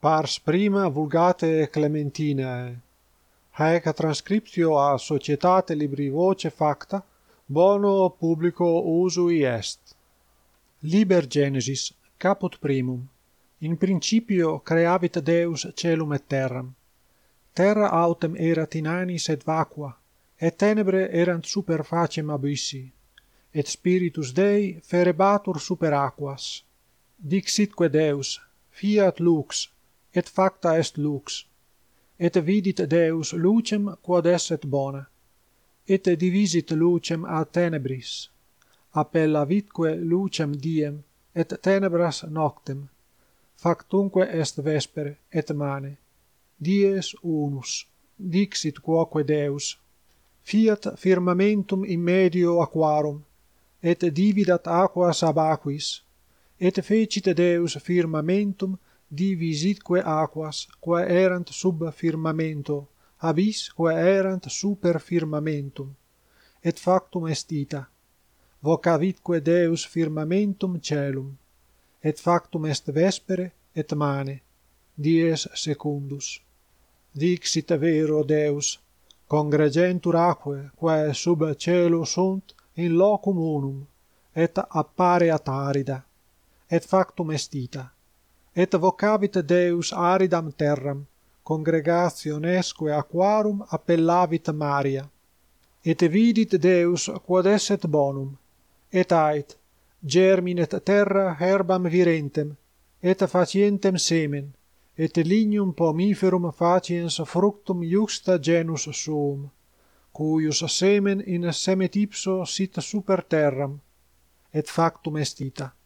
pars prima vulgate Clementinae. Haec transcriptio a societate libri voce facta, bono publico usui est. Liber Genesis, caput primum. In principio creavit Deus celum et terram. Terra autem erat inanis et vacua, et tenebre erant super facem abyssi, et Spiritus Dei ferebatur super aquas. Dixitque Deus, fiat lux, et facta est lux. Et vidit Deus lucem quod esset bona et divisit lucem a tenebris. Appellavitque lucem diem et tenebras noctem factumque est vespere et mane dies unus dixit quoque Deus fiat firmamentum in medio aquarum et dividat aquas ab aquis et fecit Deus firmamentum divisitque aquas, quae erant sub firmamento, abis quae erant super firmamentum, et factum est ita. Vocavitque Deus firmamentum celum, et factum est vespere et mane, dies secundus. Dixit vero Deus, congregentur aquae, quae sub celo sunt in locum unum, et appareat arida, et factum est ita et vocavit Deus aridam terram, congregationesque aquarum appellavit Maria. Et vidit Deus quod esset bonum, et ait, germinet terra herbam virentem, et facientem semen, et lignum pomiferum faciens fructum juxta genus suum, cuius semen in semet ipso sit super terram, et factum est ita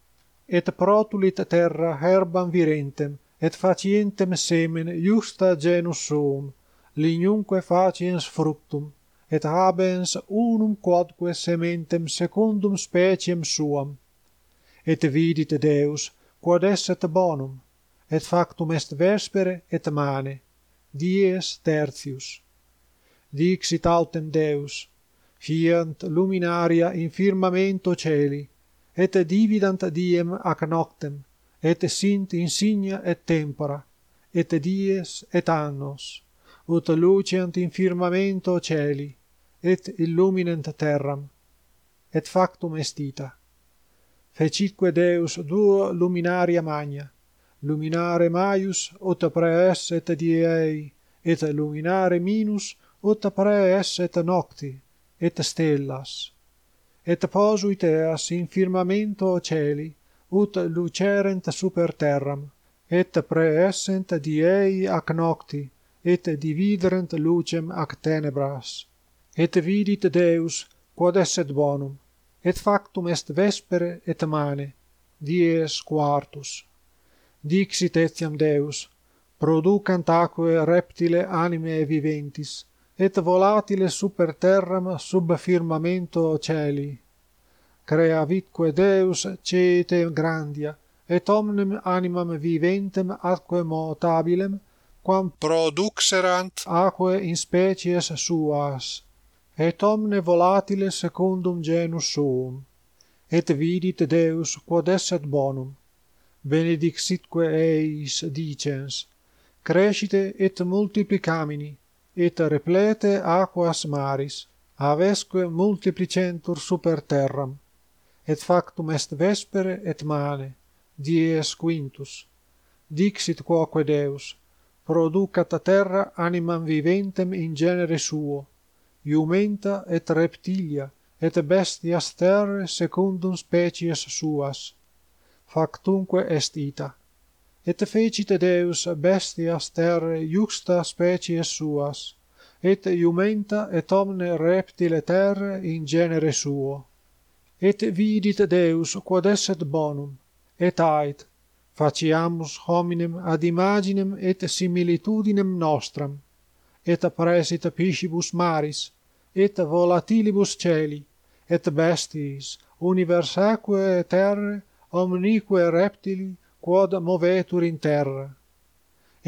et protulit terra herbam virentem, et facientem semen justa genus suum, lignumque faciens fructum, et habens unum quodque sementem secundum speciem suam. Et vidit Deus, quod esset bonum, et factum est vespere et mane, dies tertius. Dixit autem Deus, fiant luminaria in firmamento celi, et dividant diem ac noctem, et sint insignia et tempora, et dies et annos, ut luceant in firmamento celi, et illuminant terram, et factum est ita. Fecitque Deus duo luminaria magna, luminare maius ut praes et diei, et luminare minus ut praes et nocti, et stellas, et posuiteas in firmamento celi, ut lucerent super terram, et preessent diei ac nocti, et dividerent lucem ac tenebras. Et vidit Deus, quod esset bonum, et factum est vespere et mane, dies quartus. Dixit etiam Deus, producant aquae reptile animae viventis, et volatile super terram sub firmamento celi. Creavitque Deus cete grandia, et omnem animam viventem atque motabilem, quam produxerant aquae in species suas, et omne volatile secundum genus suum. Et vidit Deus quod esset bonum. Benedixitque eis dicens, crescite et multiplicamini, et replete aquas maris avesque multiplicentur super terram et factum est vespere et mane dies quintus. Dixit quoque deus producat a terra animam viventem in genere suo iumenta et reptilia et bestias terrae secundum species suas. Factumque est ita et fecit Deus bestias terrae iuxta species suas, et iumenta et omne reptile terrae in genere suo. Et vidit Deus quod esset bonum, et ait, faciamus hominem ad imaginem et similitudinem nostram, et presit piscibus maris, et volatilibus celi, et bestiis, universaque terre, omnique reptili, quod movetur in terra.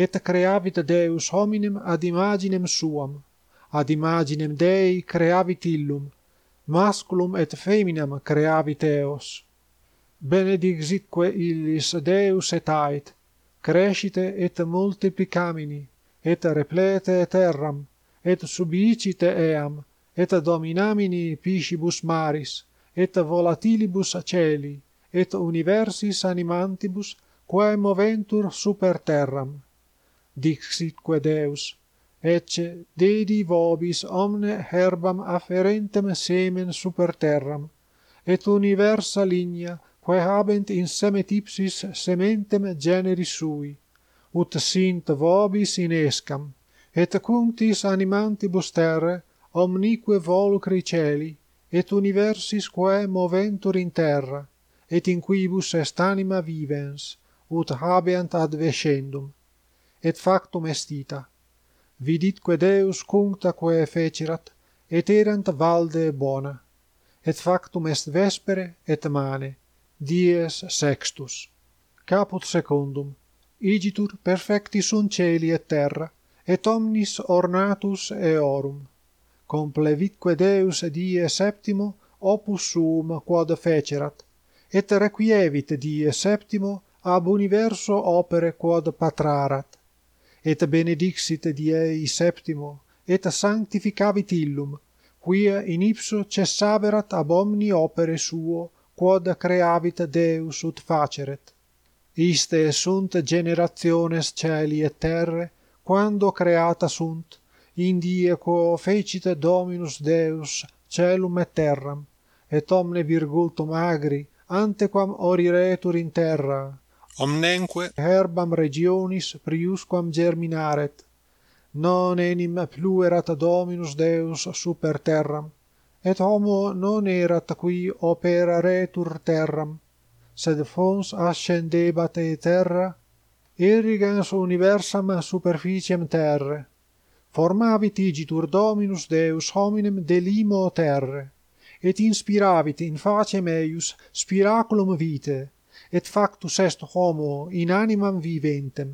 Et creavit Deus hominem ad imaginem suam, ad imaginem Dei creavit illum, masculum et feminam creavit eos. Benedixitque illis Deus et ait, crescite et multiplicamini, et replete terram, et subicite eam, et dominamini piscibus maris, et volatilibus celi, et universis animantibus quae moventur super terram. Dixitque deus ecce dedi vobis omne herbam afferentem semen super terram et universa ligna quae habent in seme tipsis sementem generis sui ut sint vobis in escam et cuntis animantibus terre omnique volucri celi et universis quae moventur in terra et in quibus est anima vivens, ut habeant ad vescendum, et factum est ita. Viditque Deus cunctaque fecerat, et erant valde bona, et factum est vespere et mane, dies sextus. Caput secundum, igitur perfecti sunt celi et terra, et omnis ornatus eorum. Complevitque Deus die septimo opus suum quod fecerat, et requievit die septimo ab universo opere quod patrarat. Et benedixit die septimo et sanctificavit illum quia in ipso cessaverat ab omni opere suo quod creavit Deus ut faceret. Iste sunt generationes celi et terre quando creata sunt in die quo fecit Dominus Deus celum et terram et omne virgultum agri antequam oriretur in terra. Omnenque herbam regionis priusquam germinaret. Non enim pluerat dominus deus super terram et homo non erat qui operaretur terram sed fons ascendebat et terra irrigens universam superficiem terre. Formavit igitur dominus deus hominem de limo terre et inspiravit in face meius spiraculum vitae et factus est homo in animam viventem.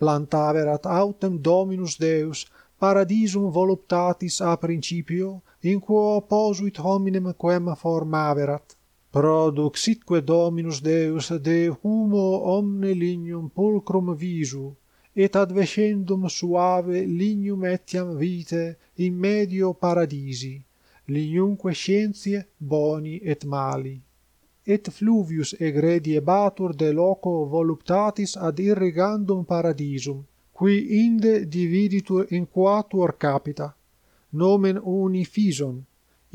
Plantaverat autem dominus deus paradisum voluptatis a principio in quo posuit hominem quem formaverat. Produxitque dominus deus de humo omne lignum pulcrum visu et advescendum suave lignum etiam vitae in medio paradisi liniumque scientiae boni et mali. Et fluvius egrediebatur de loco voluptatis ad irrigandum paradisum qui inde dividitur in quatuor capita nomen uni fison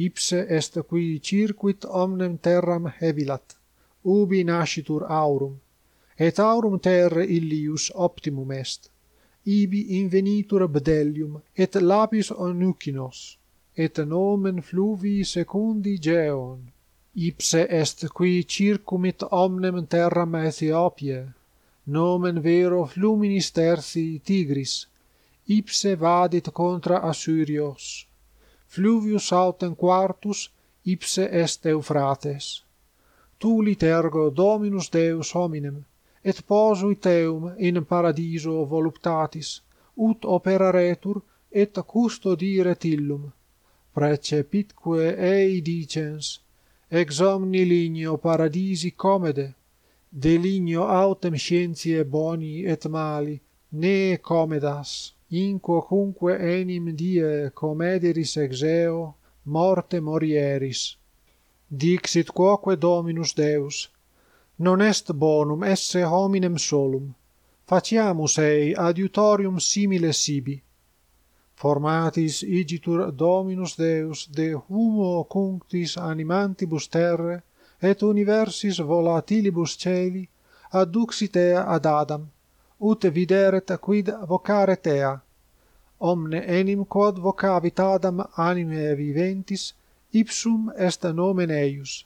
ipse est qui circuit omnem terram hevilat ubi nascitur aurum et aurum terre illius optimum est ibi invenitur bdellium et lapis onucinos et nomen fluvi secundi geon. Ipse est qui circumit omnem terram Aethiopiae, nomen vero fluminis terci Tigris, ipse vadit contra Assyrios. Fluvius autem quartus ipse est Eufrates. Tulit ergo Dominus Deus hominem, et posuit eum in paradiso voluptatis, ut operaretur et custodire illum precepitque ei dicens, ex omni ligno paradisi comede, de ligno autem scientiae boni et mali, ne comedas, in quocunque enim die comederis exeo, morte morieris. Dixit quoque Dominus Deus, non est bonum esse hominem solum, faciamus ei adiutorium simile sibi, formatis igitur Dominus Deus de humo cunctis animantibus terre et universis volatilibus celi adduxit ea ad Adam ut videret quid vocaret ea omne enim quod vocavit Adam animae viventis ipsum est nomen eius.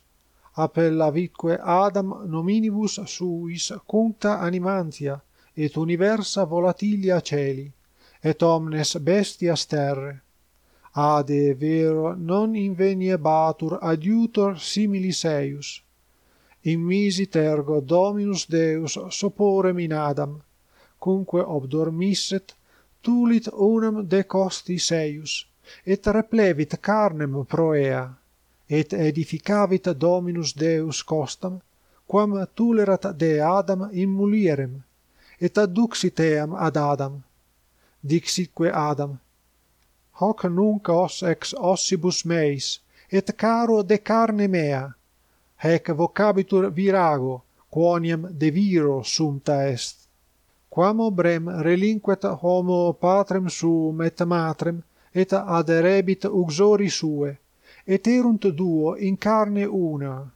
Appellavitque Adam nominibus suis cuncta animantia et universa volatilia celi et omnes bestias terre. Ade vero non inveniebatur adiutor similis eius immisit ergo dominus deus soporem in adam cumque obdormisset tulit unam de costis eius et replevit carnem proea et edificavit dominus deus costam quam tulerat de adam in mulierem et adduxit eam ad adam dixitque Adam, hoc nunc os ex ossibus meis, et caro de carne mea, hec vocabitur virago, quoniam de viro sumta est. Quam obrem relinquet homo patrem suum et matrem, et aderebit uxori sue, et erunt duo in carne una.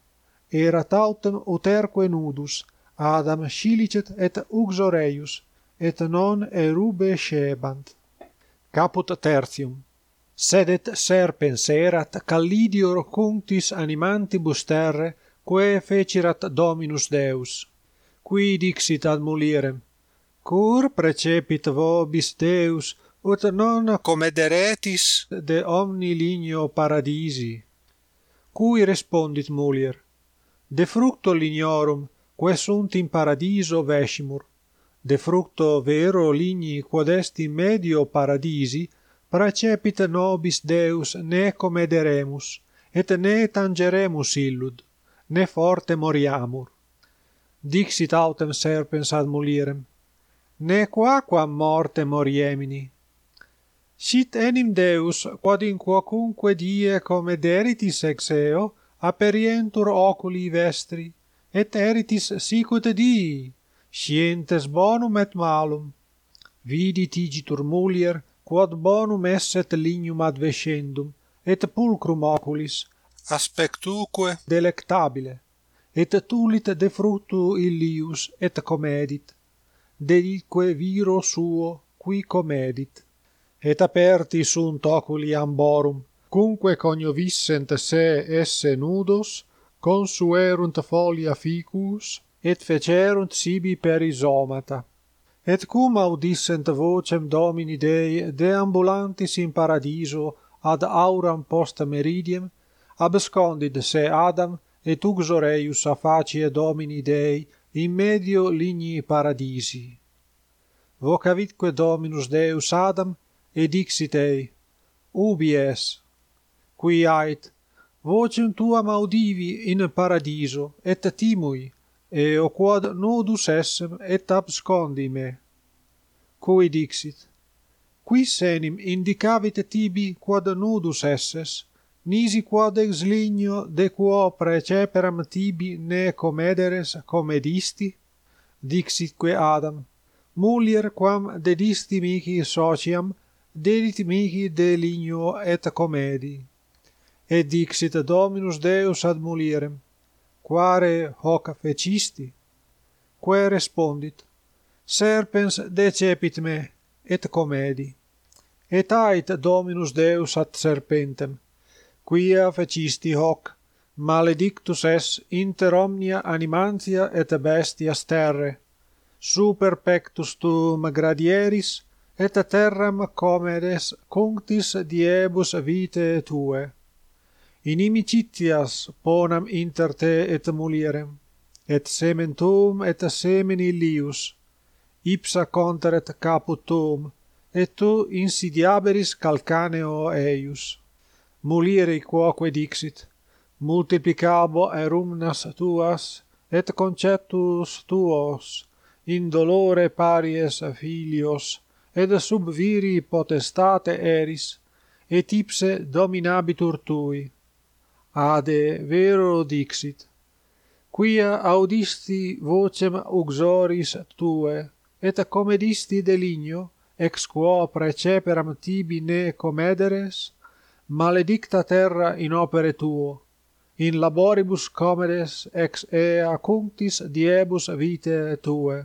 Erat autem uterque nudus, Adam scilicet et uxoreius, et non erube scebant. Caput tertium. Sedet serpens erat callidior cuntis animantibus terre, quae fecirat Dominus Deus. Qui dixit ad mulierem, Cur precepit vobis Deus, ut non comederetis de omni ligno paradisi. Cui respondit mulier, De fructo lignorum, quae sunt in paradiso vescimur, de fructo vero ligni quod est in medio paradisi, praecepit nobis Deus ne comederemus, et ne tangeremus illud, ne forte moriamur. Dixit autem serpens ad mulierem, ne quaquam morte moriemini. Sit enim Deus, quod in quocunque die comederitis ex eo, aperientur oculi vestri, et eritis sicut dii, scientes bonum et malum. Vidi tigitur mulier quod bonum esset lignum advescendum et pulcrum oculis. Aspectuque. Delectabile. Et tulit de fructu illius et comedit. Dedique viro suo qui comedit. Et aperti sunt oculi amborum cumque cognovissent se esse nudos consuerunt folia ficus et fecerunt sibi per isomata. Et cum audissent vocem Domini Dei deambulantis in paradiso ad auram post meridiem, abscondid se Adam et uxoreius facie Domini Dei in medio ligni paradisi. Vocavitque Dominus Deus Adam, et dixit ei, Ubi es? Qui ait, vocem tuam audivi in paradiso, et timui, eo quod nudus essem et abscondi me. Cui dixit, Quis enim indicavit tibi quod nudus esses, nisi quod ex ligno de quo preceperam tibi ne comederes comedisti? Dixitque Adam, Mulier quam dedisti mihi sociam, dedit mihi de ligno et comedi. Et dixit Dominus Deus ad mulierem, quare hoc fecisti? Quae respondit, Serpens decepit me, et comedi. Et ait Dominus Deus ad serpentem, quia fecisti hoc, maledictus es inter omnia animantia et bestias terre, super pectus tuum gradieris, et terram comedes cunctis diebus vitae tue inimicitias ponam inter te et mulierem, et semen tuum et semen illius, ipsa conteret caput tuum, et tu insidiaberis calcaneo eius. Mulieri quoque dixit, multiplicabo erumnas tuas, et conceptus tuos, in dolore paries filios, ed subviri potestate eris, et ipse dominabitur tui ade vero dixit quia audisti vocem uxoris tue et comedisti deligno ex quo preceperam tibi ne comederes maledicta terra in opere tuo in laboribus comedes ex ea cunctis diebus vitae tue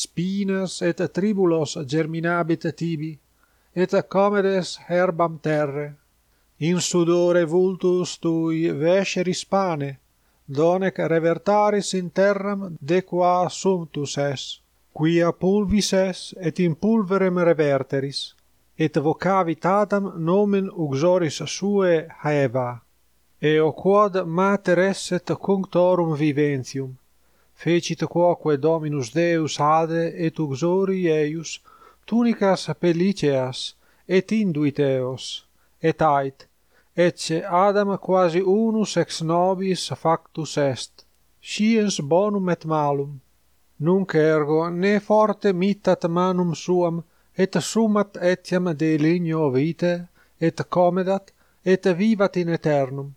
spinas et tribulos germinabit tibi et comedes herbam terre in sudore vultus tui vesceris pane donec revertaris in terram de qua sumptus es quia pulvis es et in pulverem reverteris et vocavit Adam nomen uxoris sue Haeva eo quod mater esset cunctorum viventium fecit quoque Dominus Deus ade et uxori eius tunicas pelliceas et induit eos et ait ecce Adam quasi unus ex nobis factus est, sciens bonum et malum. Nunc ergo ne forte mittat manum suam, et sumat etiam de ligno vite, et comedat, et vivat in aeternum.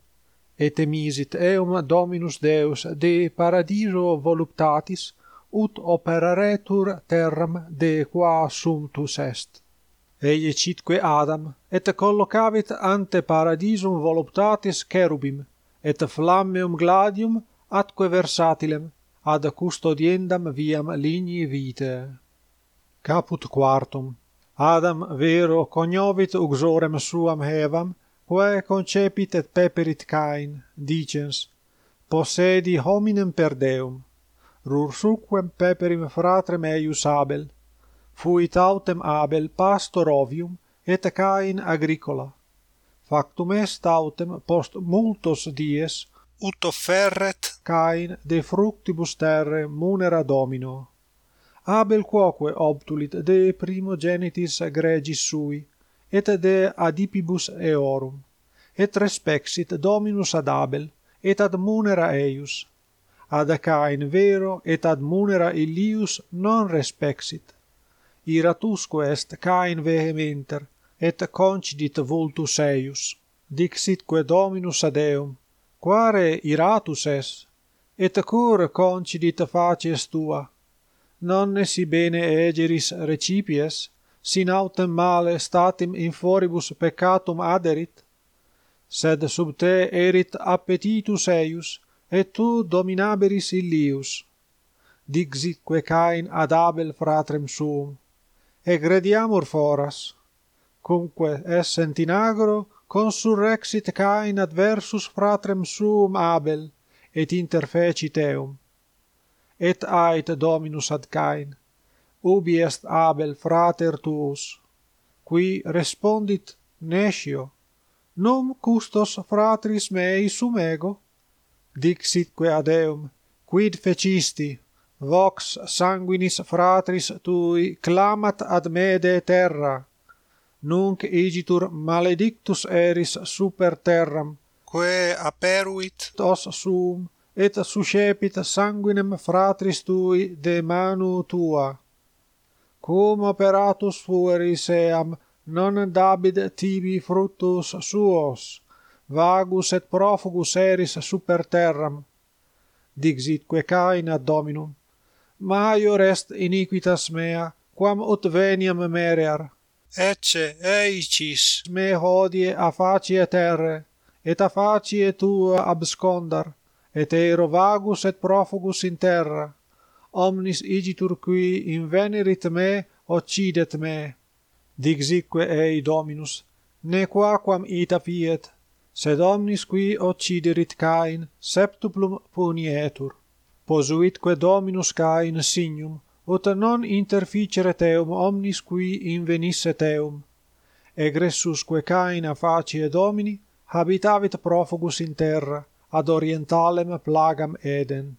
Et emisit eum Dominus Deus de paradiso voluptatis, ut operaretur terram de qua sumptus est. Eie citque Adam, et collocavit ante paradisum voluptatis cherubim, et flammeum gladium atque versatilem, ad custodiendam viam ligni vitae. Caput quartum. Adam vero cognovit uxorem suam hevam, quae concepit et peperit Cain, dicens, possedi hominem per Deum, rursuquem peperim fratrem eius Abel, fuit autem Abel pastor ovium et Cain agricola. Factum est autem post multos dies ut offerret Cain de fructibus terre munera domino. Abel quoque obtulit de primogenitis gregis sui, et de adipibus eorum, et respexit dominus ad Abel, et ad munera eius. Ad Cain vero, et ad munera illius non respexit iratusque est Cain vehementer, et concidit vultus eius. Dixitque Dominus ad eum, quare iratus es, et cur concidit facies tua? Nonne si bene egeris recipies, sin autem male statim in foribus peccatum aderit, sed sub te erit appetitus eius, et tu dominaberis illius. Dixitque Cain ad Abel fratrem suum, egrediamur foras. Cumque es in agro consurrexit Cain adversus fratrem suum Abel et interfecit eum et ait dominus ad Cain ubi est Abel frater tuus qui respondit nescio num custos fratris mei sum ego? Dixitque ad eum quid fecisti? vox sanguinis fratris tui clamat ad me de terra. Nunc igitur maledictus eris super terram. Quae aperuit? Os sum et suscepit sanguinem fratris tui de manu tua. Cum operatus fueris eam non dabid tibi fructus suos. Vagus et profugus eris super terram. Dixitque Cain ad Dominum maior est iniquitas mea, quam ut veniam merear. Ecce eicis me hodie a facie terre, et a facie tua abscondar, et ero vagus et profugus in terra. Omnis igitur qui invenerit me, occidet me. Dixitque ei Dominus, ne quaquam ita fiet, sed omnis qui occiderit Cain septuplum punietur posuitque Dominus Cain signum, ut non interficere teum omnis qui invenisse teum. Egressusque Cain a facie Domini, habitavit profugus in terra, ad orientalem plagam Eden.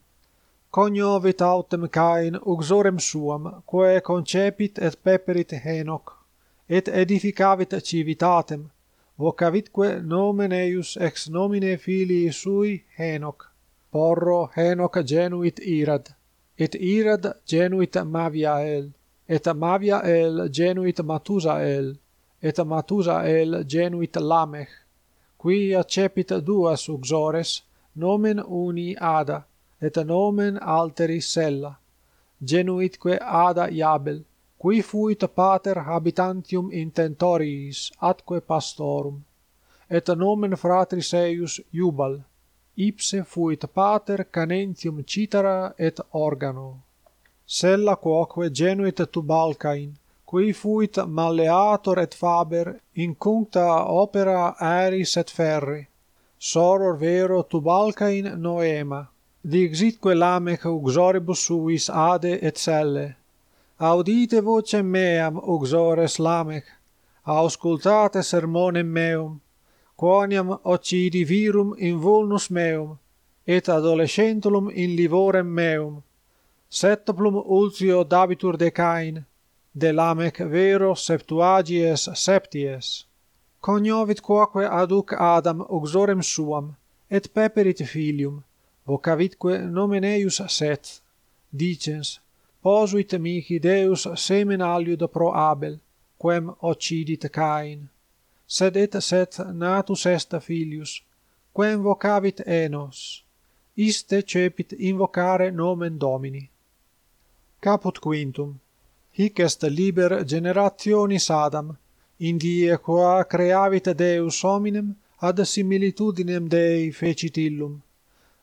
Cognovit autem Cain uxorem suam, quae concepit et peperit Henoc, et edificavit civitatem, vocavitque nomen eius ex nomine filii sui Henoc Porro Henoc genuit Irad, et Irad genuit Maviael, et Maviael genuit Matusael, et Matusael genuit Lamech, qui accepit duas uxores, nomen uni Ada, et nomen alteri Sella. Genuitque Ada Iabel, qui fuit pater habitantium intentoriis atque pastorum, et nomen fratris eius Iubal, ipse fuit pater canentium citara et organo. Sella quoque genuit Tubalcain, qui fuit malleator et faber, in cuncta opera aeris et ferri. Soror vero Tubalcain noema, dixitque Lamech uxoribus suis ade et selle. Audite vocem meam, uxores Lamech, auscultate sermonem meum, quoniam occidi virum in vulnus meum, et adolescentulum in livorem meum, septuplum ultio dabitur de Cain, de Lamec vero septuagies septies. Cognovit quoque aduc Adam uxorem suam, et peperit filium, vocavitque nomen eius set, dicens, posuit mihi Deus semen aliud pro Abel, quem occidit Cain sed et set natus est filius, quem vocavit enos, iste cepit invocare nomen Domini. Caput quintum, hic est liber generationis Adam, in die qua creavit Deus hominem ad similitudinem Dei fecit illum.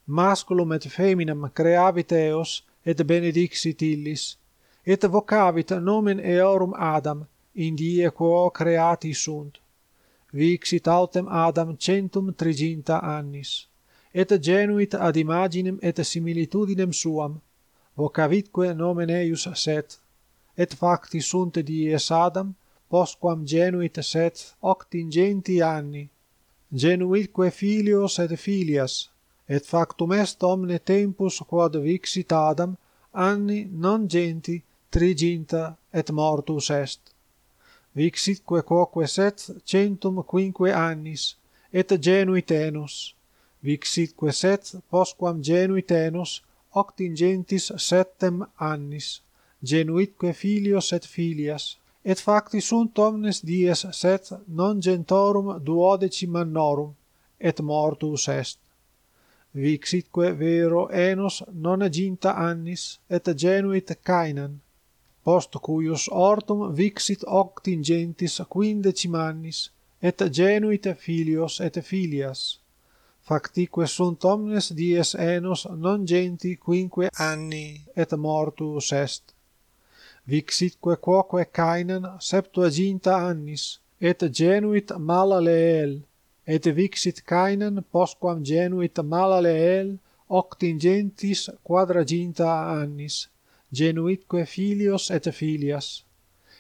Masculum et feminam creavit eos et benedixit illis, et vocavit nomen eorum Adam, in die quo creati sunt vixit autem Adam centum triginta annis, et genuit ad imaginem et similitudinem suam, vocavitque nomen eius set, et facti sunt dies Adam, postquam genuit set octingenti anni, genuitque filios et filias, et factum est omne tempus quod vixit Adam, anni non genti, triginta et mortus est vixitque quoque set centum quinque annis, et genui tenus. Vixitque set postquam genui tenus, octingentis septem annis, genuitque filios et filias, et facti sunt omnes dies set non gentorum duodecim annorum, et mortus est. Vixitque vero enos non aginta annis, et genuit Cainan, post cuius hortum vixit octingentis quindecim annis, et genuit filios et filias. Factique sunt omnes dies enos non genti quinque anni et mortus est. Vixitque quoque Cainan septuaginta annis, et genuit Malaleel, et vixit Cainan postquam genuit Malaleel octingentis quadraginta annis, genuitque filios et filias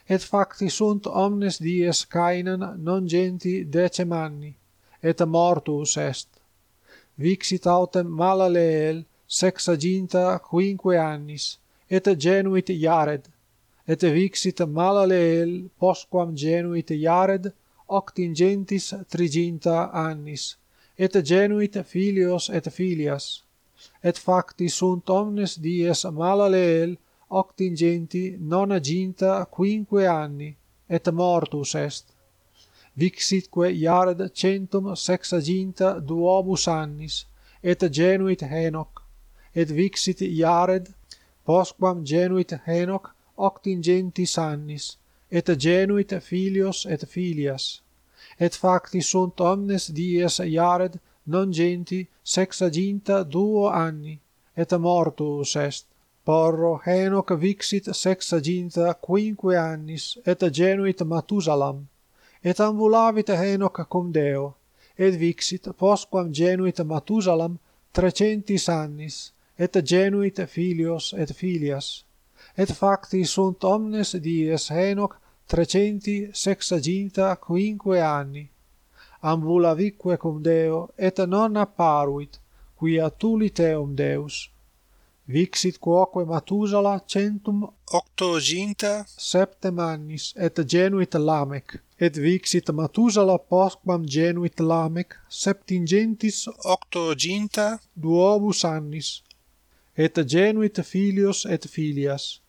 et facti sunt omnes dies Cainan non genti decem anni et mortus est. Vixit autem mala leel sexaginta quinque annis et genuit Iared et vixit mala leel postquam genuit Iared octingentis triginta annis et genuit filios et filias et facti sunt omnes dies malaleel octingenti non aginta quinque anni et mortus est. Vixitque iared centum sexaginta duobus annis et genuit Henoc. Et vixit iared postquam genuit Henoc octingentis annis et genuit filios et filias. Et facti sunt omnes dies iared non genti sexaginta duo anni et mortuus est porro Henoch vixit sexaginta quinque annis et genuit Matusalam. Et ambulavit Henoch cum Deo et vixit postquam genuit Matusalam trecentis annis et genuit filios et filias. Et facti sunt omnes dies Henoch trecenti sexaginta quinque anni ambulavique cum Deo, et non apparuit, quia tulit eum Deus. Vixit quoque Matusala centum octoginta septem annis, et genuit Lamec. Et vixit Matusala postquam genuit Lamec, septingentis octoginta duobus annis. Et genuit filios et filias.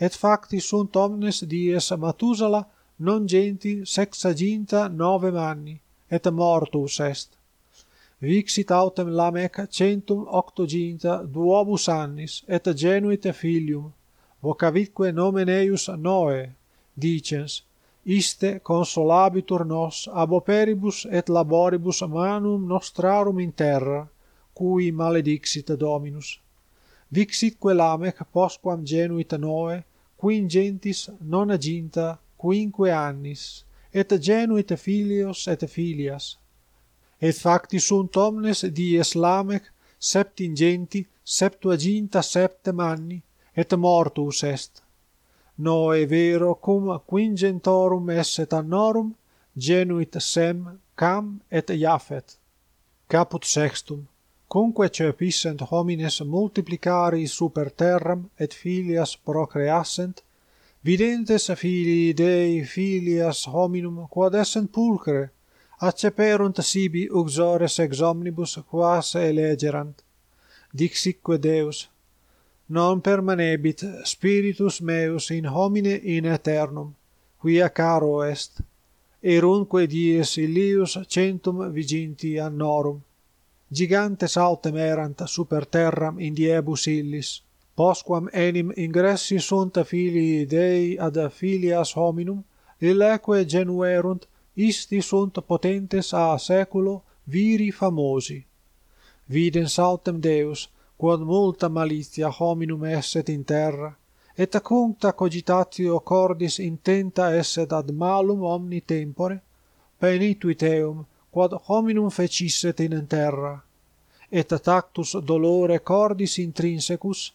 Et facti sunt omnes dies Matusala non genti sexaginta novem anni et mortus est. Vixit autem Lamech centum octoginta duobus annis, et genuit filium, vocavitque nomen eius Noe, dicens, iste consolabitur nos ab operibus et laboribus manum nostrarum in terra, cui maledixit Dominus. Vixitque Lamech postquam genuit Noe, quin gentis non aginta quinque annis, et genuit filios et filias. Et facti sunt omnes dies Lamech septingenti septuaginta septem anni, et mortus est. Noe vero cum quingentorum esset annorum, genuit Sem, Cam et Japhet. Caput sextum, cumque cepissent homines multiplicari super terram et filias procreassent, videntes filii Dei filias hominum quod essent pulcre, acceperunt sibi uxores ex omnibus quas elegerant. Dixitque Deus, non permanebit spiritus meus in homine in aeternum, quia caro est, erunque dies illius centum viginti annorum, gigantes autem erant super terram in diebus illis, postquam enim ingressi sunt filii Dei ad filias hominum, illeque genuerunt, isti sunt potentes a seculo viri famosi. Videns autem Deus, quod multa malitia hominum esset in terra, et accuncta cogitatio cordis intenta esset ad malum omni tempore, penituit eum, quod hominum fecisset in terra, et tactus dolore cordis intrinsecus,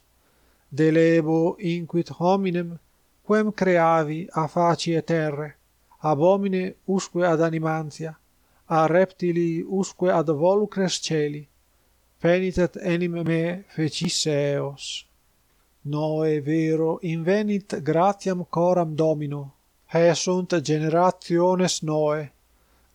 delebo inquit hominem quem creavi a facie terre ab homine usque ad animantia a reptili usque ad volucres celi penitet enim me fecisse eos. Noe vero invenit gratiam coram domino he sunt generationes noe.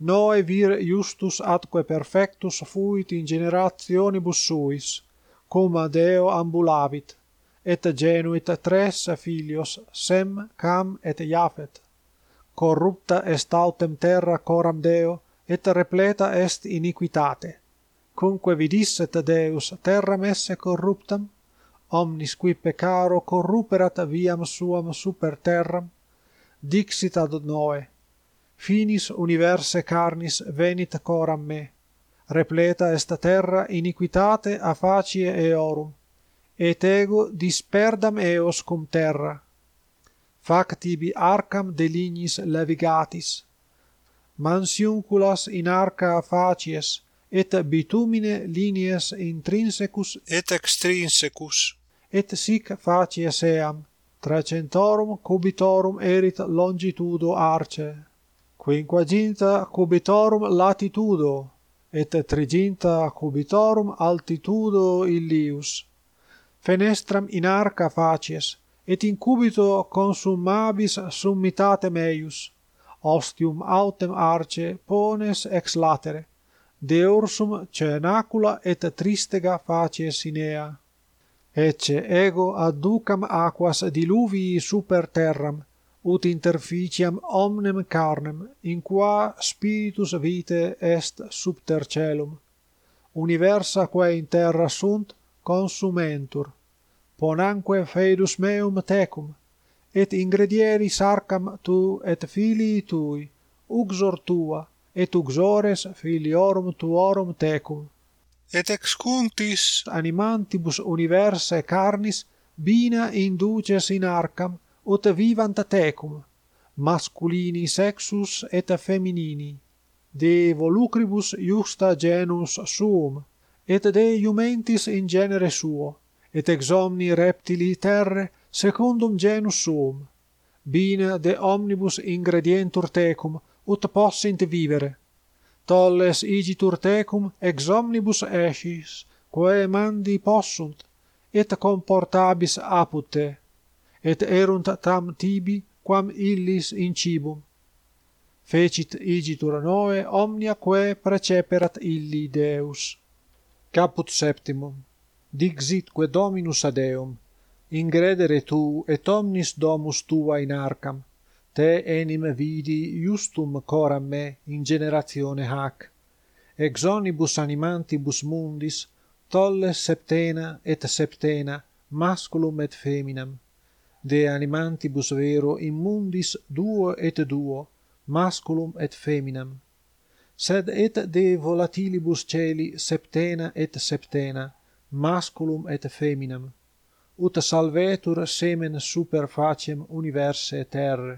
Noe vir justus atque perfectus fuit in generationibus suis cum ad eo ambulavit et genuit tres filios sem cam et Japhet. corrupta est autem terra coram deo et repleta est iniquitate. Cunque vidisset deus terram esse corruptam omnis qui peccaro corruperat viam suam super terram dixit ad noe. Finis universe carnis venit coram me. Repleta est terra iniquitate a facie eorum et ego disperdam eos cum terra. Fac tibi arcam delinis levigatis, mansiunculas in arca facies, et bitumine linies intrinsecus et extrinsecus, et sic facies eam, trecentorum cubitorum erit longitudo arce, quinquaginta cubitorum latitudo, et triginta cubitorum altitudo illius, fenestram in arca facies et in cubito consummabis summitate meius. Ostium autem arce pones ex latere de ursum cenacula et tristega facies inea ecce ego adducam aquas diluvii super terram ut interficiam omnem carnem in qua spiritus vitae est subter celum universa quae in terra sunt consumentur. Ponanque feidus meum tecum et ingredieris arcam tu et filii tui uxor tua et uxores filiorum tuorum tecum. Et excuntis animantibus universae carnis bina induces in arcam ut vivant tecum masculini sexus et feminini de volucribus iusta genus suum et de iumentis in genere suo, et ex omni reptili terre secundum genus suum, bina de omnibus ingredientur tecum, ut possint vivere. Tolles igitur tecum ex omnibus escis, quae mandi possunt, et comportabis apud te, et erunt tam tibi quam illis in cibum. Fecit igitur Noe omnia quae preceperat illi Deus. Caput septimum. Dixitque Dominus ad eum, ingredere tu et omnis domus tua in arcam, te enim vidi justum coram me in generatione hac. Ex onibus animantibus mundis, tolle septena et septena, masculum et feminam. De animantibus vero in mundis duo et duo, masculum et feminam sed et de volatilibus celi septena et septena, masculum et feminam, ut salvetur semen super facem universe terre.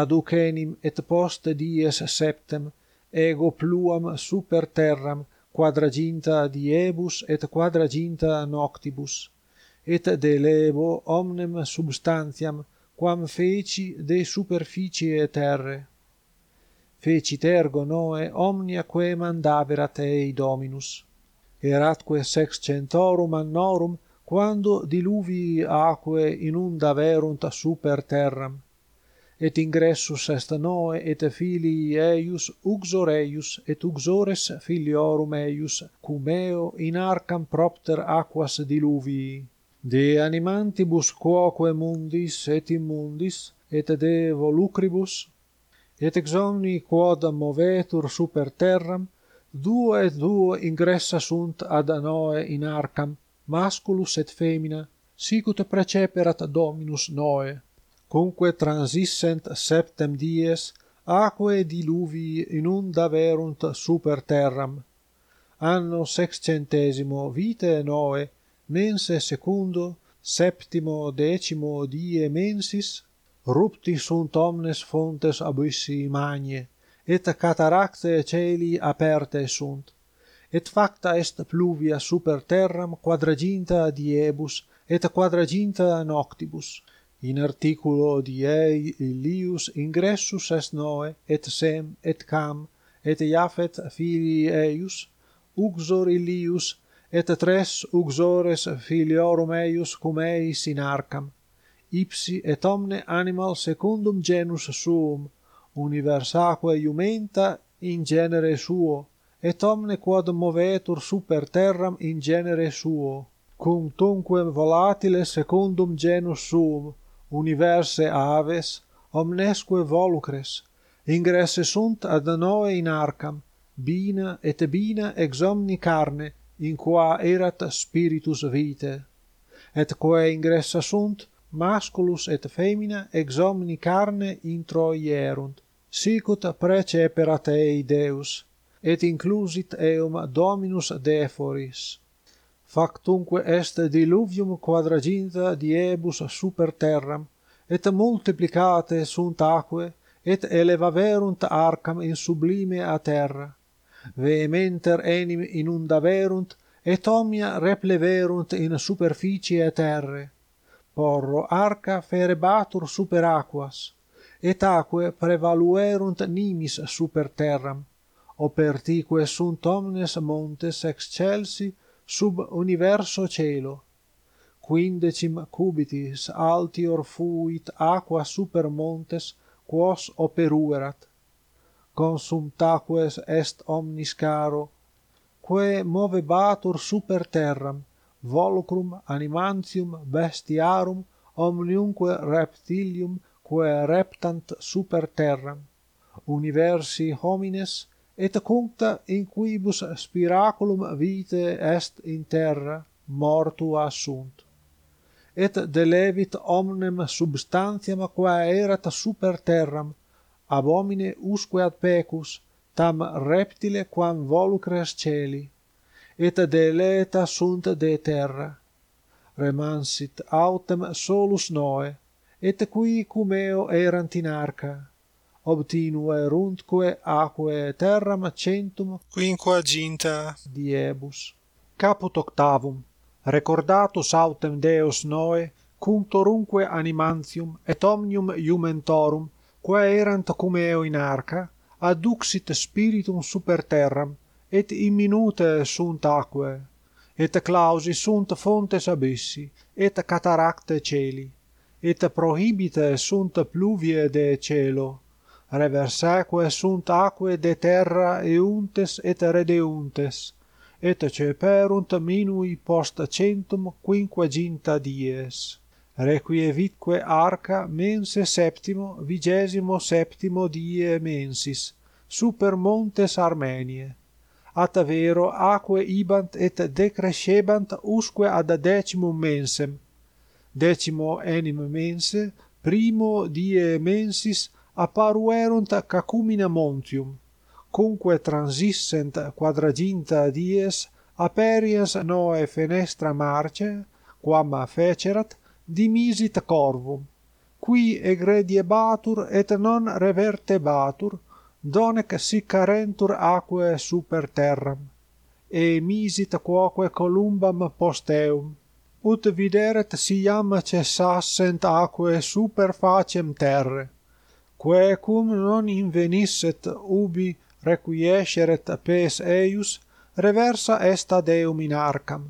Aduc enim et post dies septem, ego pluam super terram, quadraginta diebus et quadraginta noctibus, et delebo omnem substantiam, quam feci de superficie terre fecit ergo Noe omnia quae mandaverat ei Dominus. Eratque sexcentorum annorum, quando diluvii aquae inundaverunt super terram. Et ingressus est Noe et filii eius uxor eius et uxores filiorum eius cum eo in arcam propter aquas diluvii. De animantibus quoque mundis et immundis et de volucribus et ex omni quod movetur super terram duo et duo ingressa sunt ad Noe in arcam masculus et femina sicut preceperat Dominus Noe cumque transissent septem dies aquae diluvii inundaverunt super terram. Anno sexcentesimo vitae Noe mense secundo septimo decimo die mensis rupti sunt omnes fontes abyssi magne, et cataracte celi aperte sunt. Et facta est pluvia super terram quadraginta diebus, et quadraginta noctibus. In articulo diei Ilius ingressus est Noe, et Sem, et Cam, et Japhet filii eius, uxor Ilius, et tres uxores filiorum eius cum eis in arcam ipsi et omne animal secundum genus suum universaque iumenta in genere suo et omne quod movetur super terram in genere suo. Cum tunque volatile secundum genus suum universe aves omnesque volucres ingresse sunt ad noe in arcam bina et bina ex omni carne in qua erat spiritus vitae. Et quae ingressa sunt masculus et femina ex omni carne introierunt sicut preceperat ei Deus et inclusit eum Dominus deforis. Factumque est diluvium quadraginta diebus super terram et multiplicate sunt aquae et elevaverunt arcam in sublime a terra. Vehementer enim inundaverunt et omnia repleverunt in superficie terre porro arca ferebatur super aquas et aquae prevaluerunt nimis super terram opertique sunt omnes montes excelsi sub universo cielo. Quindecim cubitis altior fuit aqua super montes quos operuerat. Consumtaques est omnis caro quae movebatur super terram volucrum animantium bestiarum omniumque reptilium quae reptant super terram universi homines et cuncta in quibus spiraculum vitae est in terra mortua sunt et delevit omnem substantiam quae erat super terram ab homine usque ad pecus tam reptile quam volucres celi et deleta sunt de terra. Remansit autem solus Noe, et qui cum eo erant in arca. Obtinue runtque aquae terram centum quinquaginta diebus. Caput octavum. Recordatus autem Deus Noe, cum torunque animantium et omnium iumentorum, quae erant cum eo in arca, adduxit spiritum super terram, et in minute sunt aquae, et clausi sunt fontes abissi, et cataracte celi, et prohibite sunt pluvie de celo, reversaque sunt aquae de terra euntes et redeuntes, et ceperunt minui post centum quinquaginta dies. Requievitque arca mense septimo vigesimo septimo die mensis, super montes Armenie at vero aquae ibant et decrescebant usque ad decimum mensem. Decimo enim mense primo die mensis apparuerunt cacumina montium cumque transissent quadraginta dies aperiens noe fenestra marce quam fecerat dimisit corvum qui egredie batur et non reverte batur donec sic carentur aquae super terram, e misit quoque columbam post eum, ut videret si iam cessassent aquae super facem terre, quae cum non invenisset ubi requiesceret pes eius, reversa est ad eum in arcam,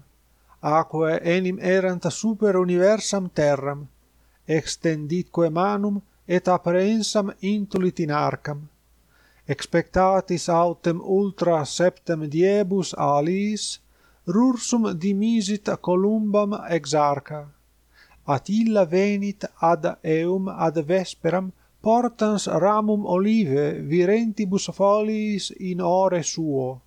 aquae enim erant super universam terram, extenditque manum et appreensam intulit in arcam, expectatis autem ultra septem diebus alis rursum dimisit columbam exarcha Attila venit ad eum ad vesperam portans ramum olive virentibus foliis in ore suo.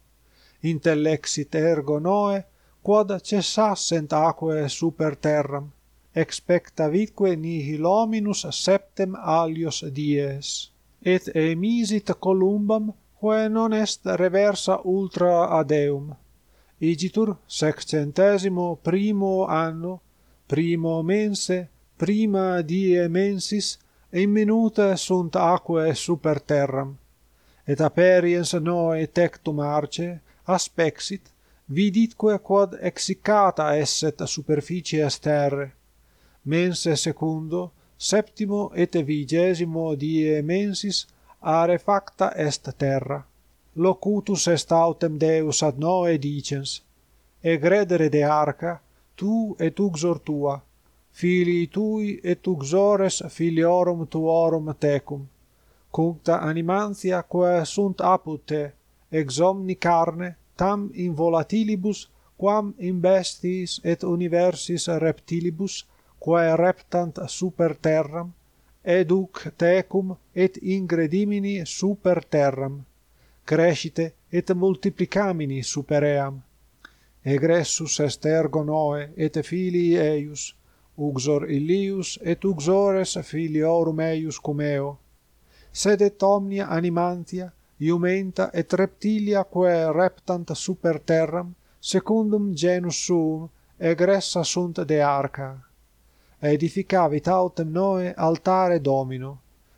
Intellexit ergo noe quod cessassent aquae super terram expectavitque nihil hominus septem alios dies et emisit columbam quae non est reversa ultra ad eum igitur sexcentesimo primo anno primo mense prima die mensis in minuta sunt aquae super terram. Et aperiens noe tectum arce aspexit viditque quod exicata esset superficies terre. Mense secundo septimo et vigesimo die mensis are facta est terra. Locutus est autem deus ad noe dicens. Egredere de arca tu et uxor tua. Filii tui et uxores filiorum tuorum tecum. Cuncta animantia quae sunt apud te ex omni carne tam in volatilibus quam in bestis et universis reptilibus quae reptant super terram, educ tecum et ingredimini super terram, crescite et multiplicamini super eam. Egressus est ergo Noe et filii eius, uxor Ilius et uxores filiorum eius cum eo. Sed et omnia animantia, iumenta et reptilia quae reptant super terram, secundum genus suum, egressa sunt de arca edificavit autem Noe altare Domino,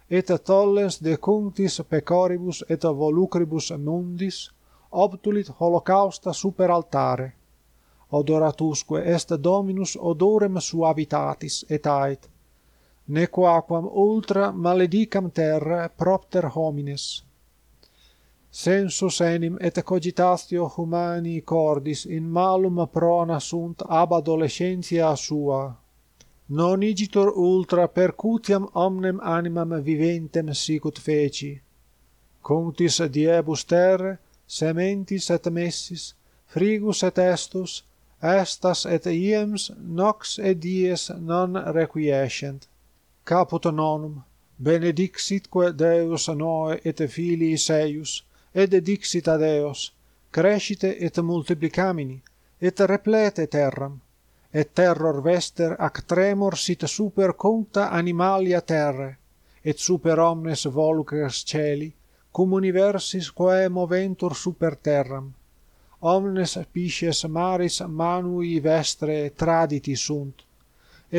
et tollens de cunctis pecoribus et volucribus mundis, obtulit holocausta super altare. Odoratusque est Dominus odorem suavitatis et ait, ne ultra maledicam terra propter homines. Sensus enim et cogitatio humani cordis in malum prona sunt ab adolescentia sua, non igitur ultra percutiam omnem animam viventem sicut feci. Contis diebus terre, sementis et messis, frigus et estus, estas et iems nox et dies non requiescent. Caput nonum, benedixitque Deus Noe et filii Seius, et dixit ad Eos, crescite et multiplicamini, et replete terram, et terror vester ac tremor sit super conta animalia terre, et super omnes volucres celi, cum universis quae moventur super terram. Omnes pisces maris manui vestre traditi sunt,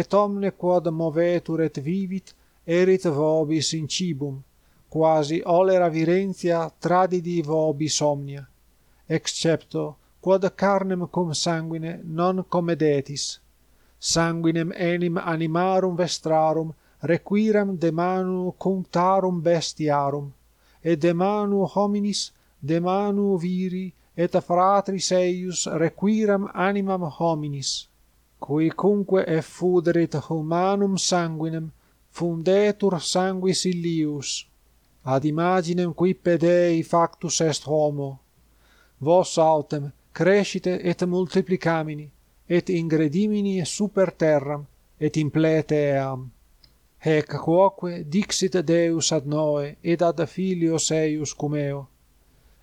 et omne quod movetur et vivit, erit vobis in cibum, quasi olera virentia tradidi vobis omnia, excepto quod carnem cum sanguine non comedetis sanguinem enim animarum vestrarum requiram de manu cunctarum bestiarum et de manu hominis de manu viri et fratris eius requiram animam hominis. Qui cumque effuderit humanum sanguinem fundetur sanguis illius. Ad imaginem qui pedei factus est homo. Vos autem crescite et multiplicamini, et ingredimini super terram, et implete eam. Hec quoque dixit Deus ad Noe, ed ad filios eius cum eo.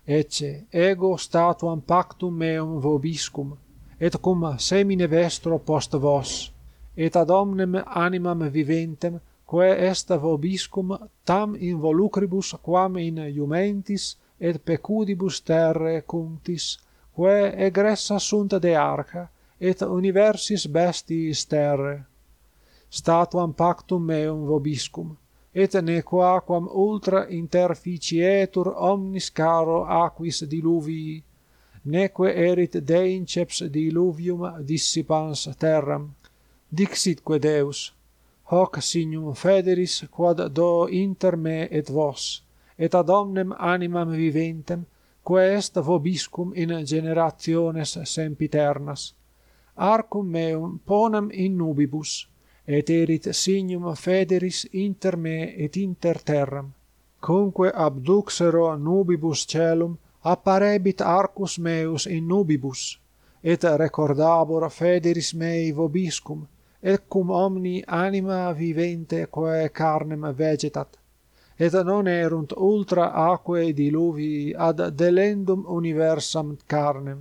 Ecce, ego statuam pactum meum vobiscum, et cum semine vestro post vos, et ad omnem animam viventem, quae est vobiscum tam involucribus quam in iumentis et pecudibus terre cuntis quae egressa sunt de arca, et universis bestiis terre. Statuam pactum meum vobiscum, et nequa aquam ultra interficietur omnis caro aquis diluvii, neque erit deinceps diluvium dissipans terram, dixitque Deus, hoc signum federis quod do inter me et vos, et ad omnem animam viventem quae est vobiscum in generationes sempiternas. Arcum meum ponem in nubibus, et erit signum federis inter me et inter terram. Cumque abduxero nubibus celum, apparebit arcus meus in nubibus, et recordabor federis mei vobiscum, et cum omni anima vivente quae carnem vegetat, et non erunt ultra aquae diluvii ad delendum universam carnem.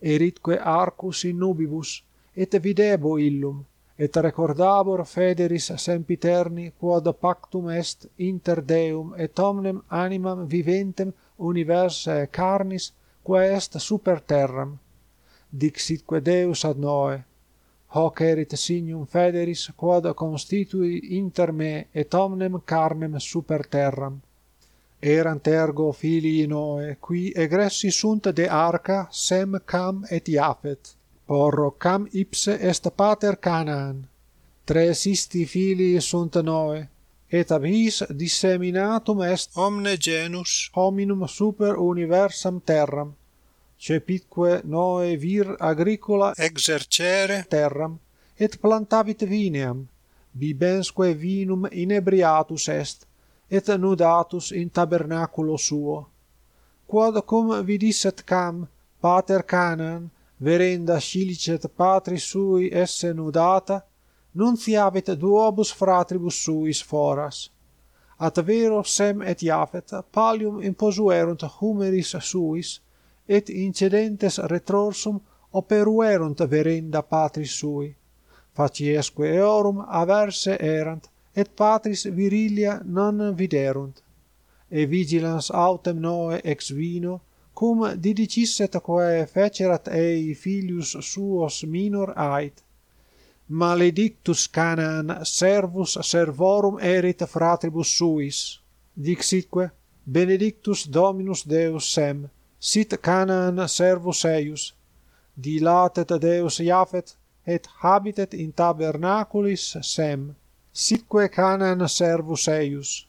Eritque arcus in nubibus et videbo illum et recordabor federis sempiterni quod pactum est inter deum et omnem animam viventem universae carnis quae est super terram. Dixitque deus ad noe hoc erit signum federis quod constitui inter me et omnem carnem super terram erant ergo filii Noe qui egressi sunt de arca Sem Cam et Iafet porro Cam ipse est pater Canaan Tres isti filii sunt Noe et ab his disseminatum est omne genus. hominum super universam terram cepitque noe vir agricola exercere terram, et plantavit vineam, bibensque vinum inebriatus est, et nudatus in tabernaculo suo. Quod cum vidisset cam, pater Canaan, verenda scilicet patris sui esse nudata, nunciavit duobus fratribus suis foras. At vero sem et Iafet pallium imposuerunt humeris suis, et incidentes retrorsum operuerunt verenda patris sui. Faciesque eorum averse erant et patris virilia non viderunt. E vigilans autem noe ex vino cum didicisset quae fecerat ei filius suos minor ait. Maledictus canaan servus servorum erit fratribus suis. Dixitque benedictus dominus deus sem sit Canaan servus eius, dilatet Deus Japhet, et habitet in tabernaculis sem, sitque Canaan servus eius.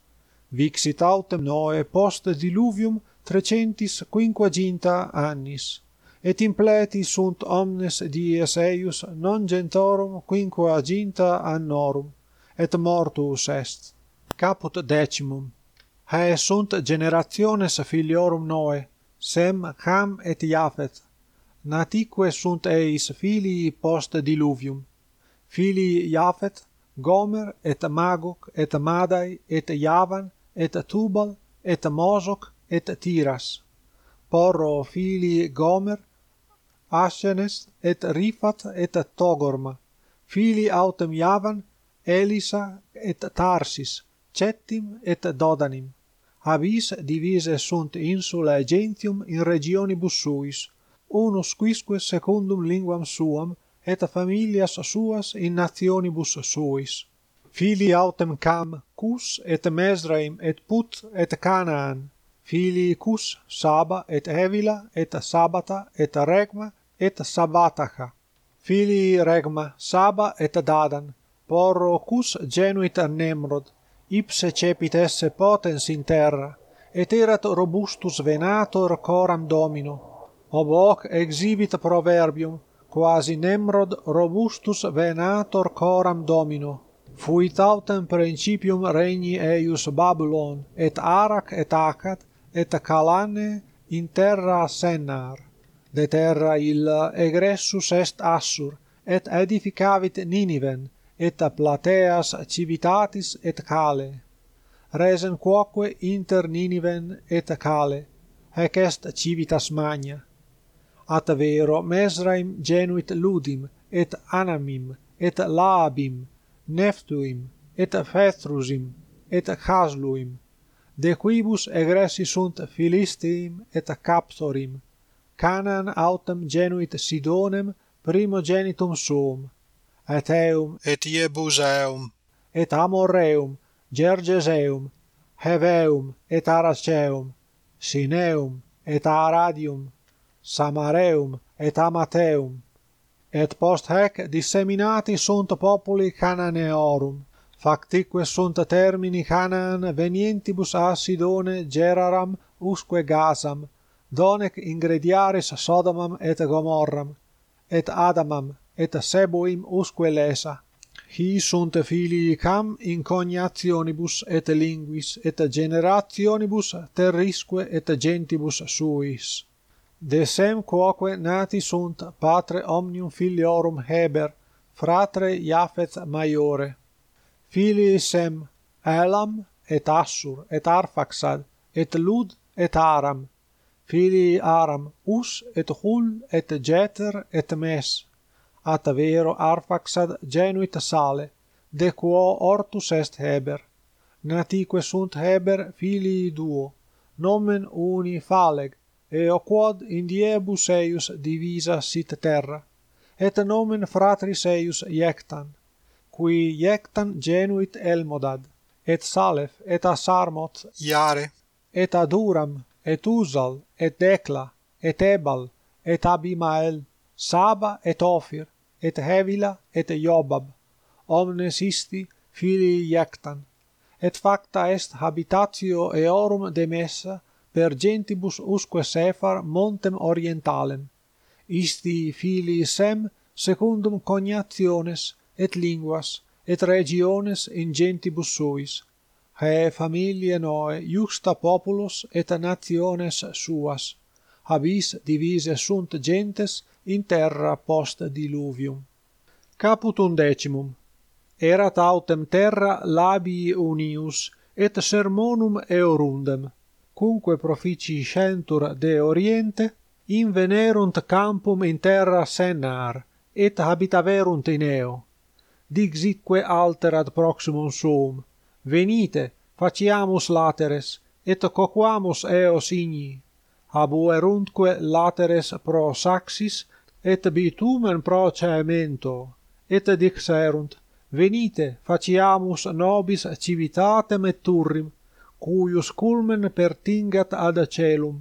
Vixit autem Noe post diluvium trecentis quinquaginta annis, et impleti sunt omnes dies eius non gentorum quinquaginta annorum, et mortuus est. Caput decimum. Hae sunt generationes filiorum Noe, Sem, Ham et Japhet, natique sunt eis filii post diluvium. Filii Japhet, Gomer et Magog et Madai et Javan et Tubal et Mosok et Tiras. Porro filii Gomer, Ashenes et Rifat et Togorma. Filii autem Javan, Elisa et Tarsis, Cettim et Dodanim avis divise sunt insulae gentium in regionibus suis, unus quisque secundum linguam suam et familias suas in nationibus suis. Filii autem Cam, Cus et Mesraim et Put et Canaan, filii Cus, Saba et Evila et Sabata et Regma et Sabatacha, filii Regma, Saba et Dadan, porro Cus genuit Nemrod, ipse cepit esse potens in terra, et erat robustus venator coram domino. Ob hoc exhibit proverbium, quasi Nemrod robustus venator coram domino. Fuit autem principium regni eius Babylon, et Arac et Acat, et Calane in terra Sennar. De terra illa egressus est Assur, et edificavit Niniven, et plateas civitatis et cale resen quoque inter Niniven et Cale hec est civitas magna. At vero Mesraim genuit Ludim et Anamim et Laabim Neftuim et Phethrusim et Hasluim de quibus egressi sunt Philistiim et Captorim Canaan autem genuit Sidonem primogenitum suum et eum, et iebuseum et Amorreum Gergeseum heveum, et araceum, sineum, et aradium, samareum, et amateum, et post hac disseminati sunt populi Cananeorum, factique sunt termini Canaan venientibus a Sidone Geraram usque Gazam, donec ingrediaris Sodomam et Gomorram, et Adamam, et seboim usque lesa. Hi sunt filii cam in cognationibus et linguis et generationibus terrisque et gentibus suis. De sem quoque nati sunt patre omnium filiorum Heber fratre Japheth maiore. Filii sem Elam et Assur et Arfaxad et Lud et Aram. Filii Aram Us et Hul et Jeter et Mes at vero arfaxad genuit sale, de quo ortus est Heber. Natique sunt Heber filii duo, nomen uni Phaleg, eo quod indiebus eius divisa sit terra, et nomen fratris eius Iectan, qui Iectan genuit Elmodad, et Salef, et Asarmot, Iare, et Aduram, et Uzal, et Decla, et Ebal, et Abimael, Saba et Ophir, et Hevila et Jobab omnes isti filii iectan, et facta est habitatio eorum de messa per gentibus usque Sefar montem orientalem, isti filii Sem secundum cognationes et linguas et regiones in gentibus suis hae familiae noe iusta populos et nationes suas habis divise sunt gentes in terra post diluvium. Caput undecimum. Erat autem terra labii unius, et sermonum eorundem, cumque profici scentur de oriente, invenerunt campum in terra senar, et habitaverunt in eo. Dixitque alterat proximum suum, venite, faciamus lateres, et coquamus eos igni. Habueruntque lateres pro saxis et bitumen pro caemento, et dixerunt, venite, faciamus nobis civitatem et turrim, cuius culmen pertingat ad celum,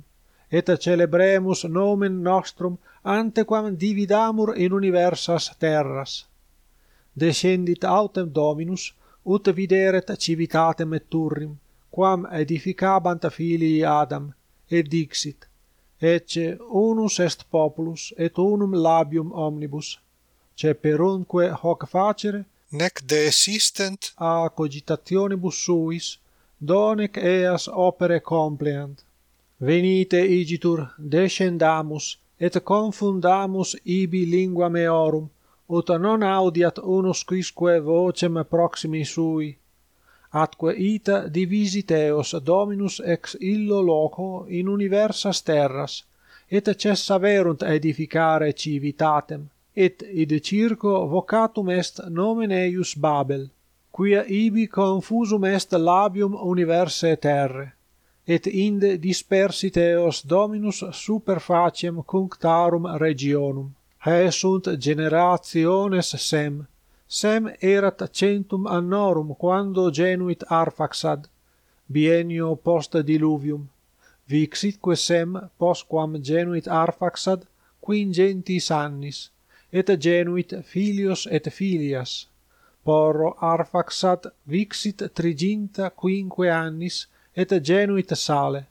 et celebremus nomen nostrum antequam dividamur in universas terras. Descendit autem Dominus, ut videret civitatem et turrim, quam edificabant filii Adam, et dixit, ecce unus est populus et unum labium omnibus ceperunque hoc facere nec desistent a cogitationibus suis donec eas opere compleant venite igitur descendamus et confundamus ibi lingua meorum ut non audiat unus quisque vocem proximi sui atque ita divisit eos Dominus ex illo loco in universas terras, et cessaverunt edificare civitatem, et id circo vocatum est nomen eius Babel, quia ibi confusum est labium universae terre, et inde dispersit eos Dominus super faciem cunctarum regionum, hae sunt generationes sem, sem erat centum annorum quando genuit Arphaxad biennio post diluvium. Vixitque sem posquam genuit Arphaxad quingentis annis et genuit filios et filias. Porro Arphaxad vixit triginta quinque annis et genuit Sale.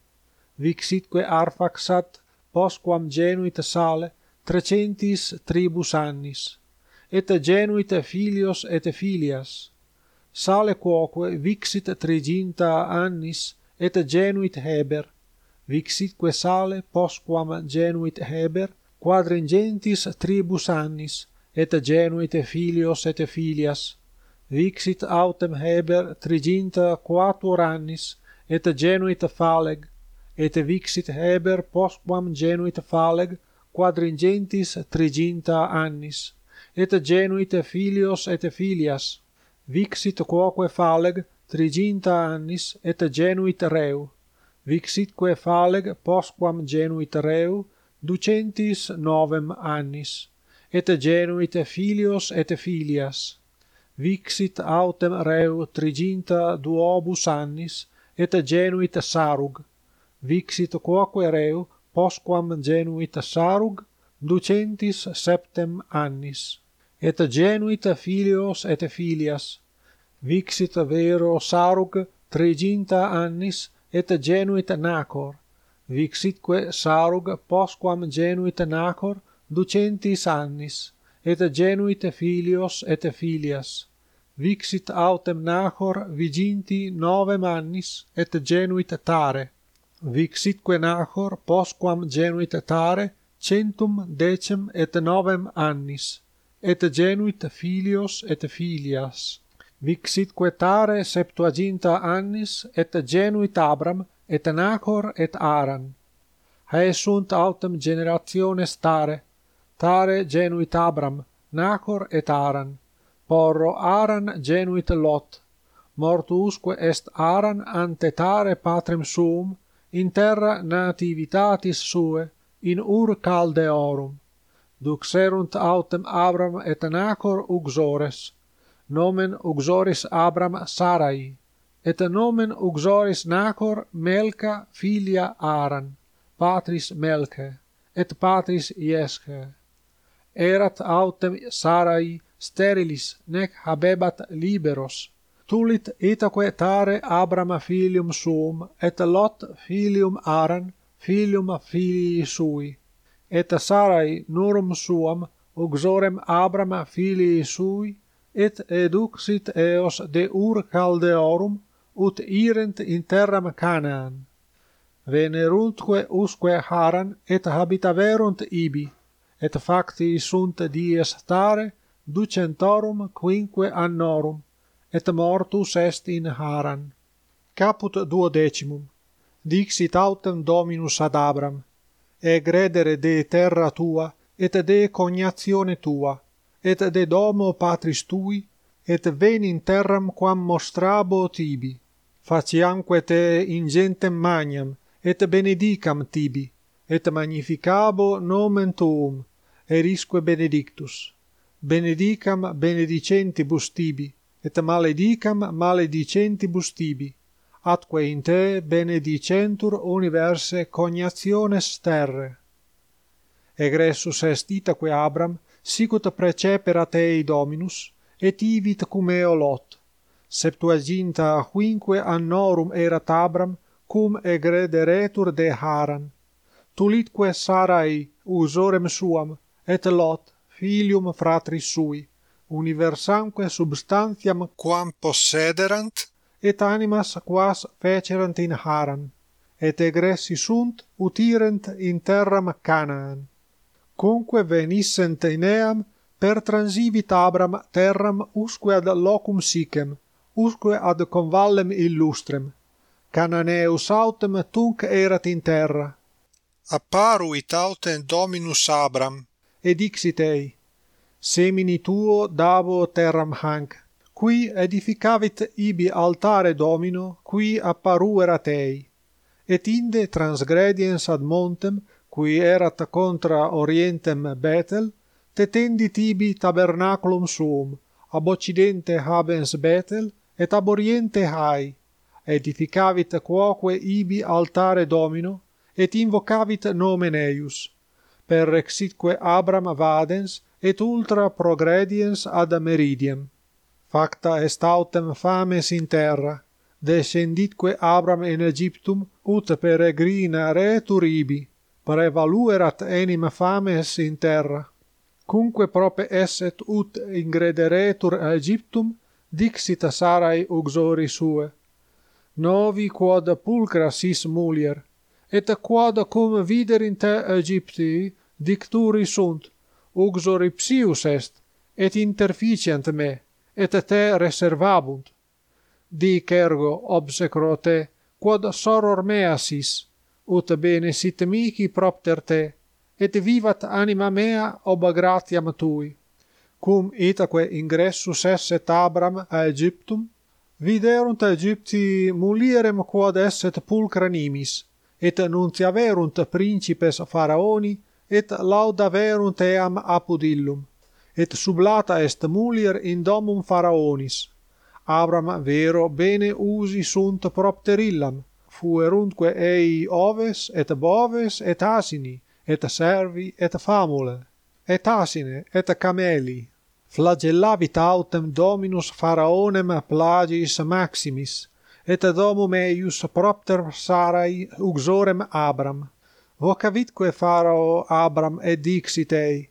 Vixitque Arphaxad posquam genuit Sale trecentis tribus annis et genuit filios et filias. Sale quoque vixit triginta annis et genuit Heber. Vixitque sale postquam genuit Heber quadringentis tribus annis et genuit filios et filias. Vixit autem Heber triginta quatuor annis et genuit Phaleg et vixit Heber postquam genuit Phaleg quadringentis triginta annis et genuit filios et filias. Vixit quoque faleg triginta annis et genuit reu. Vixitque faleg postquam genuit reu ducentis novem annis. Et genuit filios et filias. Vixit autem reu triginta duobus annis et genuit sarug. Vixit quoque reu postquam genuit sarug ducentis septem annis et genuit filios et filias vixit vero sarug triginta annis et genuit nacor vixitque sarug postquam genuit nacor ducentis annis et genuit filios et filias vixit autem nacor viginti novem annis et genuit tare vixitque nacor postquam genuit tare centum decem et novem annis et genuit filios et filias. Vixitque tare septuaginta annis, et genuit Abram, et Nacor et Aran. Hae sunt autem generationes tare, tare genuit Abram, Nacor et Aran. Porro Aran genuit Lot. Mortuusque est Aran ante tare patrem suum, in terra nativitatis sue, in Ur Caldeorum duxerunt autem Abram et Nacor uxores, nomen uxoris Abram Sarai, et nomen uxoris Nacor Melca filia Aran, patris Melche, et patris Iesche. Erat autem Sarai sterilis, nec habebat liberos, tulit itaque tare Abram filium suum, et Lot filium Aran, filium filii sui, et Sarai nurum suam uxorem Abrama filii sui et eduxit eos de Ur Caldeorum ut irent in terram Canaan. Veneruntque usque Haran et habitaverunt ibi et facti sunt dies tare, ducentorum quinque annorum et mortus est in Haran. Caput duodecimum dixit autem Dominus ad Abram egredere de terra tua, et de cognatione tua, et de domo patris tui, et veni in terram quam mostrabo tibi. Faciamque te ingentem magnam, et benedicam tibi, et magnificabo nomen tuum, erisque benedictus. Benedicam benedicentibus tibi, et maledicam maledicentibus tibi, atque in te benedicentur universe cognationes terre. Egressus est itaque Abram, sicut precepera tei Dominus, et ivit cum eo Lot. Septuaginta quinque annorum erat Abram, cum egrederetur de Haran. Tulitque Sarai usorem suam, et Lot, filium fratris sui, universamque substantiam quam possederant et animas quas fecerant in Haran, et egressi sunt utirent in terram Canaan. Conque venissent in eam per transivit Abram terram usque ad locum sicem, usque ad convallem illustrem. Cananeus autem tunc erat in terra. Apparuit autem Dominus Abram, et dixit ei, Semini tuo davo terram hanc, qui edificavit ibi altare domino qui apparuera tei et inde transgrediens ad montem qui erat contra orientem Betel tetendit ibi tabernaculum suum ab occidente habens Betel et ab oriente Hai edificavit quoque ibi altare domino et invocavit nomen eius per exitque Abram vadens et ultra progrediens ad meridiem facta est autem fames in terra descenditque Abram in Egyptum ut peregrina retur ibi prevaluerat enim fames in terra. Cumque prope esset ut ingrederetur Egyptum dixit Sarai uxori sue. Novi quod pulcra sis mulier et quod cum te Egypti dicturi sunt uxori psius est et interficiant me et te reservabunt. Dic ergo obsecrote, quod soror mea sis, ut bene sit mihi propter te, et vivat anima mea ob gratiam tui. Cum itaque ingressus esset Abram a Egyptum, viderunt Egypti mulierem quod esset pulcranimis, et nuntiaverunt principes faraoni, et laudaverunt eam apud illum et sublata est mulier in domum faraonis. Abram vero bene usi sunt propter illam, fuerunque ei oves et boves et asini et servi et famule et asine et cameli. Flagellavit autem dominus faraonem plagiis maximis et domum eius propter Sarai uxorem Abram. Vocavitque farao Abram et dixit ei?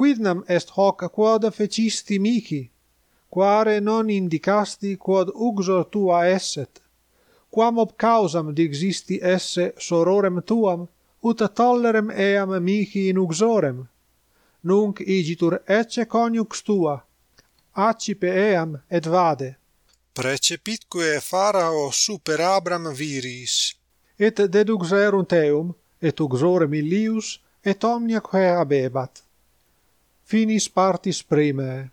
quidnam est hoc quod fecisti mihi, quare non indicasti quod uxor tua esset, quam ob causam dixisti esse sororem tuam, ut tollerem eam mihi in uxorem. Nunc igitur ecce coniux tua, accipe eam et vade. Precepitque Pharao super Abram viris, et deduxerunt eum, et uxorem illius, et omnia quae habebat finis partis prime.